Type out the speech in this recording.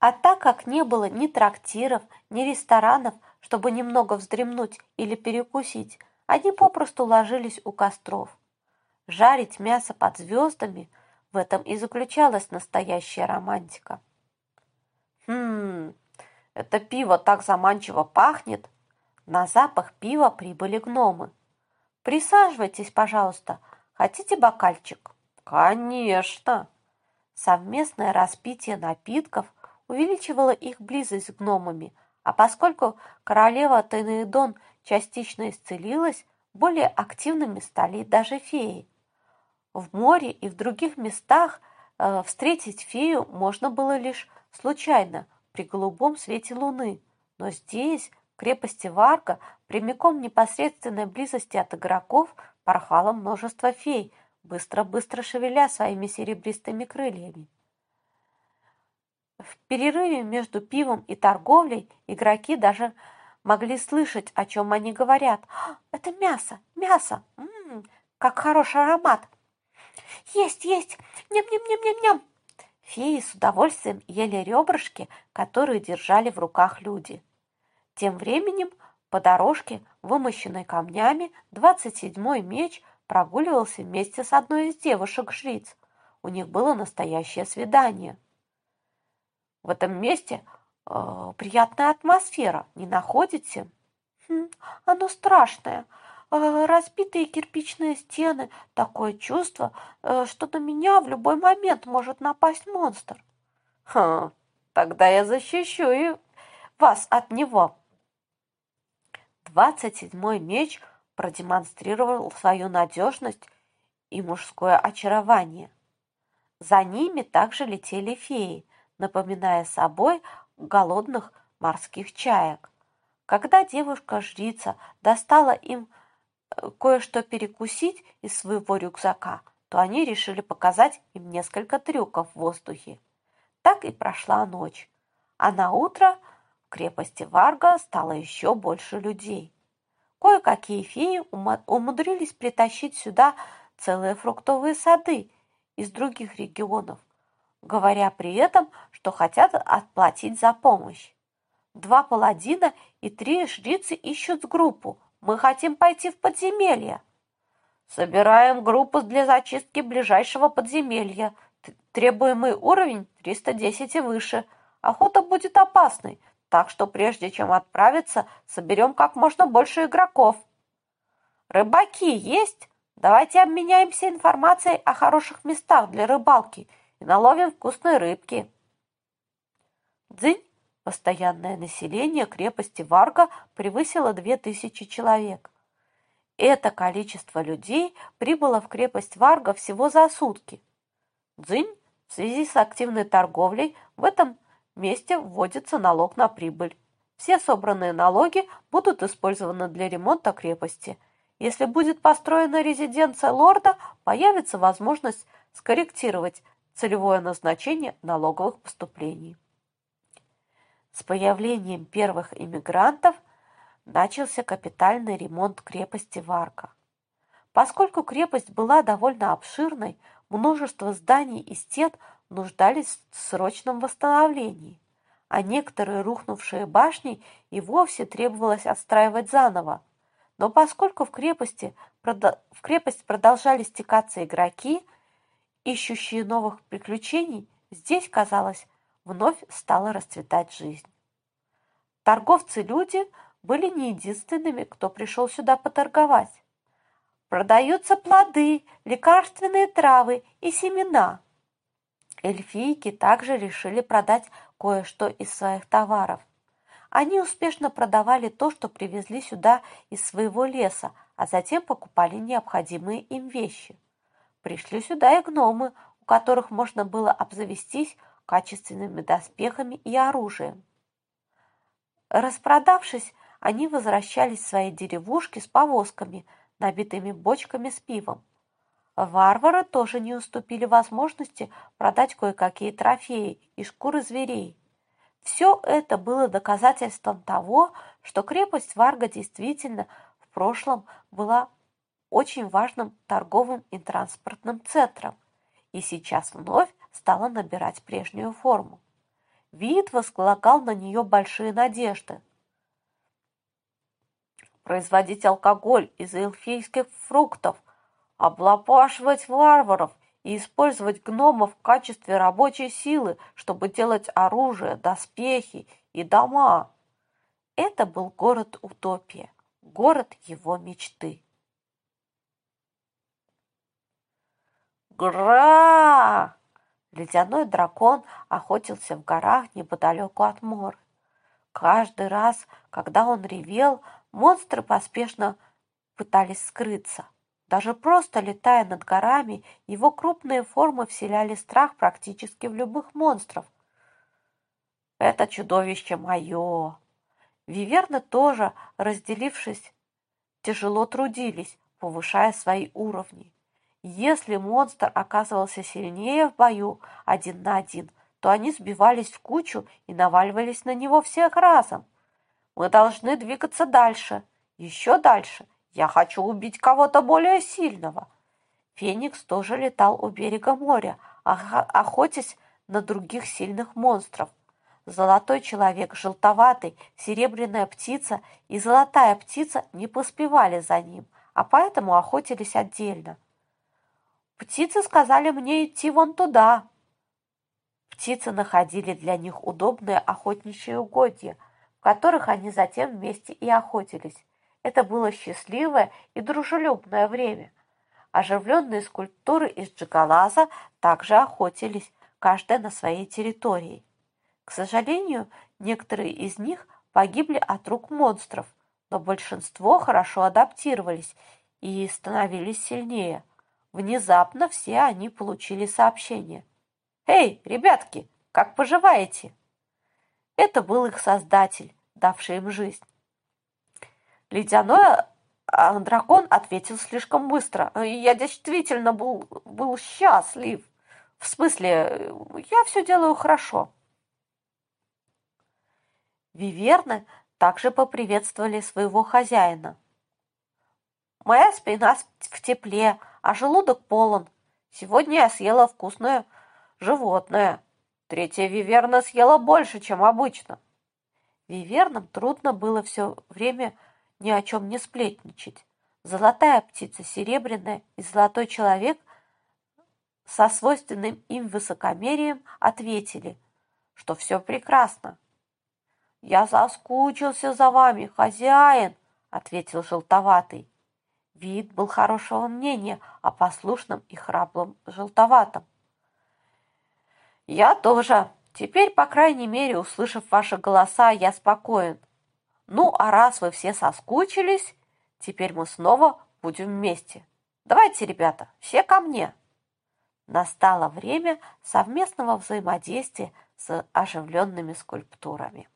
А так как не было ни трактиров, ни ресторанов, чтобы немного вздремнуть или перекусить, они попросту ложились у костров. Жарить мясо под звездами – в этом и заключалась настоящая романтика. «Хм, это пиво так заманчиво пахнет!» На запах пива прибыли гномы. «Присаживайтесь, пожалуйста. Хотите бокальчик?» «Конечно!» Совместное распитие напитков увеличивало их близость с гномами, а поскольку королева Тенеидон частично исцелилась, более активными стали даже феи. В море и в других местах э, встретить фею можно было лишь случайно, при голубом свете луны. Но здесь, в крепости Варга, прямиком в непосредственной близости от игроков порхало множество фей, быстро-быстро шевеля своими серебристыми крыльями. В перерыве между пивом и торговлей игроки даже могли слышать, о чем они говорят. «А, «Это мясо! Мясо! М -м -м, как хороший аромат! Есть, есть! Ням-ням-ням-ням-ням!» Феи с удовольствием ели ребрышки, которые держали в руках люди. Тем временем по дорожке, вымощенной камнями, двадцать седьмой меч прогуливался вместе с одной из девушек-жриц. У них было настоящее свидание. В этом месте э, приятная атмосфера, не находите? Хм, оно страшное. Э, разбитые кирпичные стены, такое чувство, э, что на меня в любой момент может напасть монстр. Хм, тогда я защищу и вас от него. Двадцать седьмой меч продемонстрировал свою надежность и мужское очарование. За ними также летели феи, напоминая собой голодных морских чаек. Когда девушка-жрица достала им кое-что перекусить из своего рюкзака, то они решили показать им несколько трюков в воздухе. Так и прошла ночь, а на утро в крепости Варга стало еще больше людей. Кое-какие феи умудрились притащить сюда целые фруктовые сады из других регионов, говоря при этом, что хотят отплатить за помощь. Два паладина и три жрицы ищут группу, мы хотим пойти в подземелье. Собираем группу для зачистки ближайшего подземелья. Требуемый уровень 310 и выше. Охота будет опасной, так что прежде чем отправиться, соберем как можно больше игроков. Рыбаки есть? Давайте обменяемся информацией о хороших местах для рыбалки и наловим вкусной рыбки. Дзынь Постоянное население крепости Варга превысило 2000 человек. Это количество людей прибыло в крепость Варга всего за сутки. Дзынь в связи с активной торговлей в этом месте вводится налог на прибыль. Все собранные налоги будут использованы для ремонта крепости. Если будет построена резиденция лорда, появится возможность скорректировать целевое назначение налоговых поступлений. С появлением первых иммигрантов начался капитальный ремонт крепости Варка. Поскольку крепость была довольно обширной, множество зданий и стен нуждались в срочном восстановлении, а некоторые рухнувшие башни и вовсе требовалось отстраивать заново. Но поскольку в крепости, в крепость продолжали стекаться игроки, ищущие новых приключений, здесь, казалось, вновь стала расцветать жизнь. Торговцы-люди были не единственными, кто пришел сюда поторговать. Продаются плоды, лекарственные травы и семена. Эльфийки также решили продать кое-что из своих товаров. Они успешно продавали то, что привезли сюда из своего леса, а затем покупали необходимые им вещи. Пришли сюда и гномы, у которых можно было обзавестись качественными доспехами и оружием. Распродавшись, они возвращались в свои деревушки с повозками, набитыми бочками с пивом. Варвары тоже не уступили возможности продать кое-какие трофеи и шкуры зверей. Все это было доказательством того, что крепость Варга действительно в прошлом была очень важным торговым и транспортным центром и сейчас вновь стала набирать прежнюю форму. вид возлагал на нее большие надежды. Производить алкоголь из эльфийских фруктов, облапашивать варваров и использовать гномов в качестве рабочей силы, чтобы делать оружие, доспехи и дома. Это был город-утопия, город его мечты. Гра! Ледяной дракон охотился в горах неподалеку от моря. Каждый раз, когда он ревел, монстры поспешно пытались скрыться. Даже просто летая над горами, его крупные формы вселяли страх практически в любых монстров. Это чудовище мое. Виверны тоже, разделившись, тяжело трудились, повышая свои уровни. Если монстр оказывался сильнее в бою один на один, то они сбивались в кучу и наваливались на него всех разом. Мы должны двигаться дальше, еще дальше. Я хочу убить кого-то более сильного. Феникс тоже летал у берега моря, охотясь на других сильных монстров. Золотой человек, желтоватый, серебряная птица и золотая птица не поспевали за ним, а поэтому охотились отдельно. Птицы сказали мне идти вон туда. Птицы находили для них удобные охотничьи угодья, в которых они затем вместе и охотились. Это было счастливое и дружелюбное время. Оживленные скульптуры из джигалаза также охотились, каждая на своей территории. К сожалению, некоторые из них погибли от рук монстров, но большинство хорошо адаптировались и становились сильнее. Внезапно все они получили сообщение. «Эй, ребятки, как поживаете?» Это был их создатель, давший им жизнь. Ледяной дракон ответил слишком быстро. «Я действительно был, был счастлив. В смысле, я все делаю хорошо». Виверны также поприветствовали своего хозяина. «Моя спина в тепле, а желудок полон. Сегодня я съела вкусное животное. Третья виверна съела больше, чем обычно». Вивернам трудно было все время ни о чем не сплетничать. Золотая птица, серебряная и золотой человек со свойственным им высокомерием ответили, что все прекрасно, «Я соскучился за вами, хозяин», — ответил желтоватый. Вид был хорошего мнения о послушном и храбром желтоватом. «Я тоже. Теперь, по крайней мере, услышав ваши голоса, я спокоен. Ну, а раз вы все соскучились, теперь мы снова будем вместе. Давайте, ребята, все ко мне». Настало время совместного взаимодействия с оживленными скульптурами.